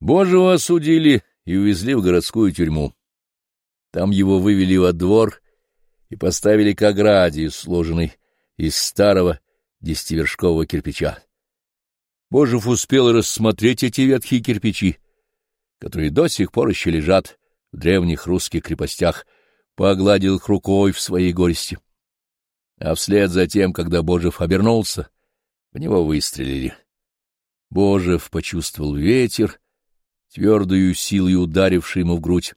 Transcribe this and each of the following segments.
Божьего осудили и увезли в городскую тюрьму. Там его вывели во двор и поставили к ограде, сложенной из старого десятивершкового кирпича. Божев успел рассмотреть эти ветхие кирпичи, которые до сих пор еще лежат в древних русских крепостях, погладил их рукой в своей горести. А вслед за тем, когда Божев обернулся, в него выстрелили. Божев почувствовал ветер, твердую силой ударивший ему в грудь,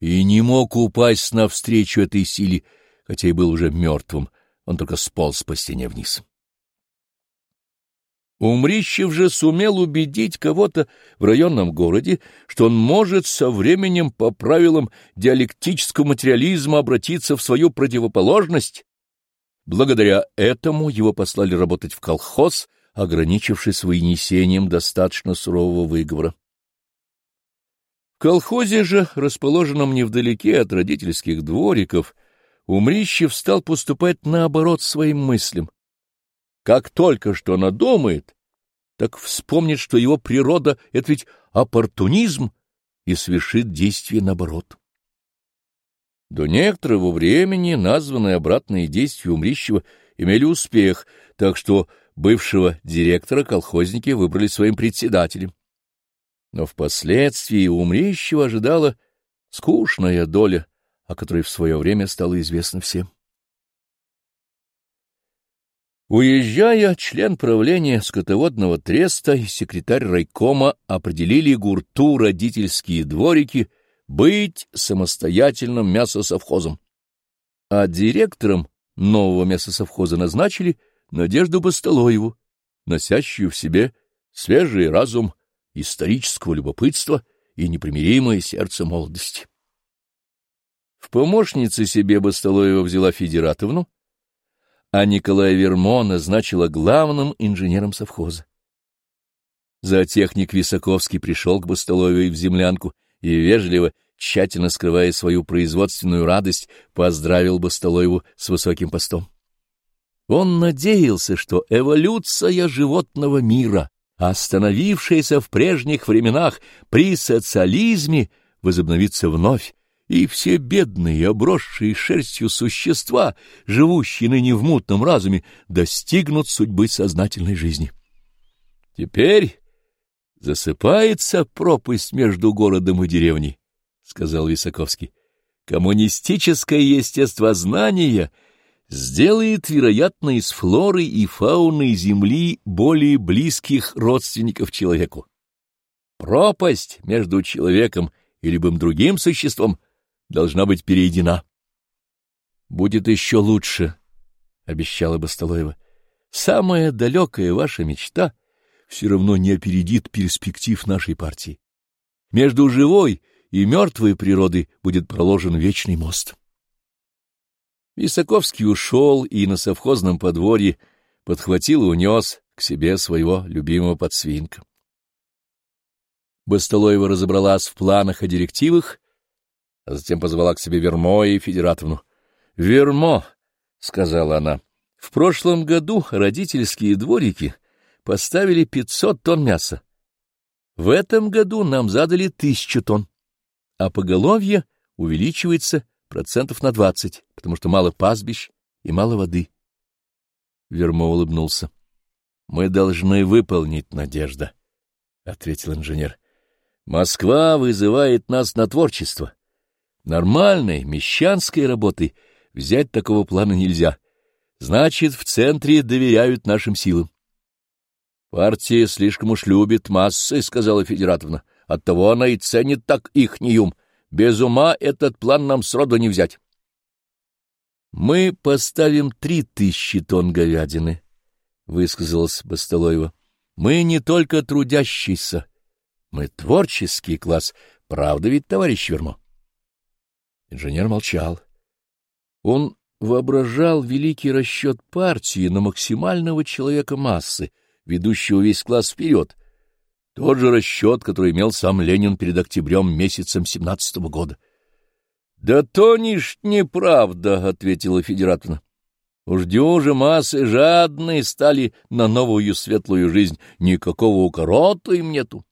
и не мог упасть навстречу этой силе, хотя и был уже мертвым, он только сполз по стене вниз. Умрищев же сумел убедить кого-то в районном городе, что он может со временем по правилам диалектического материализма обратиться в свою противоположность. Благодаря этому его послали работать в колхоз, ограничившись вынесением достаточно сурового выговора. В колхозе же, расположенном невдалеке от родительских двориков, Умрищев стал поступать наоборот своим мыслям. Как только что надумает, так вспомнит, что его природа — это ведь оппортунизм, и совершит действие наоборот. До некоторого времени названные обратные действия Умрищева имели успех, так что бывшего директора колхозники выбрали своим председателем. Но впоследствии Умрищева ожидала скучная доля, о которой в свое время стало известно всем. Уезжая, член правления скотоводного треста и секретарь райкома определили гурту родительские дворики быть самостоятельным мясосовхозом, а директором нового мясосовхоза назначили Надежду Бастолоеву, носящую в себе свежий разум исторического любопытства и непримиримое сердце молодости. В помощнице себе Бастолоева взяла Федератовну, а Николая Вермо назначила главным инженером совхоза. Зоотехник Висаковский пришел к Бастоловой в землянку и вежливо, тщательно скрывая свою производственную радость, поздравил Бастолоеву с высоким постом. Он надеялся, что эволюция животного мира, остановившаяся в прежних временах при социализме, возобновится вновь, и все бедные, обросшие шерстью существа, живущие ныне в мутном разуме, достигнут судьбы сознательной жизни. Теперь засыпается пропасть между городом и деревней, — сказал Висаковский. Коммунистическое естествознание сделает, вероятно, из флоры и фауны Земли более близких родственников человеку. Пропасть между человеком и любым другим существом должна быть перейдена. — Будет еще лучше, — обещала Басталоева. — Самая далекая ваша мечта все равно не опередит перспектив нашей партии. Между живой и мертвой природой будет проложен вечный мост. Висаковский ушел и на совхозном подворье подхватил и унес к себе своего любимого подсвинка. Басталоева разобралась в планах и директивах а затем позвала к себе Вермо и Федератовну. — Вермо, — сказала она, — в прошлом году родительские дворики поставили пятьсот тонн мяса. В этом году нам задали тысячу тонн, а поголовье увеличивается процентов на двадцать, потому что мало пастбищ и мало воды. Вермо улыбнулся. — Мы должны выполнить, Надежда, — ответил инженер. — Москва вызывает нас на творчество. Нормальной, мещанской работы взять такого плана нельзя. Значит, в центре доверяют нашим силам. Партия слишком уж любит массы, — сказала Федератовна. Оттого она и ценит так ихний ум. Без ума этот план нам сроду не взять. Мы поставим три тысячи тонн говядины, — высказалась Бастолоева. Мы не только трудящийся, мы творческий класс. Правда ведь, товарищ Вермо? Инженер молчал. Он воображал великий расчет партии на максимального человека массы, ведущего весь класс вперед. Тот же расчет, который имел сам Ленин перед октябрем месяцем семнадцатого года. — Да то ниш неправда, — ответила Федератовна. — Уж дюжи массы жадные стали на новую светлую жизнь, никакого укорота им нету.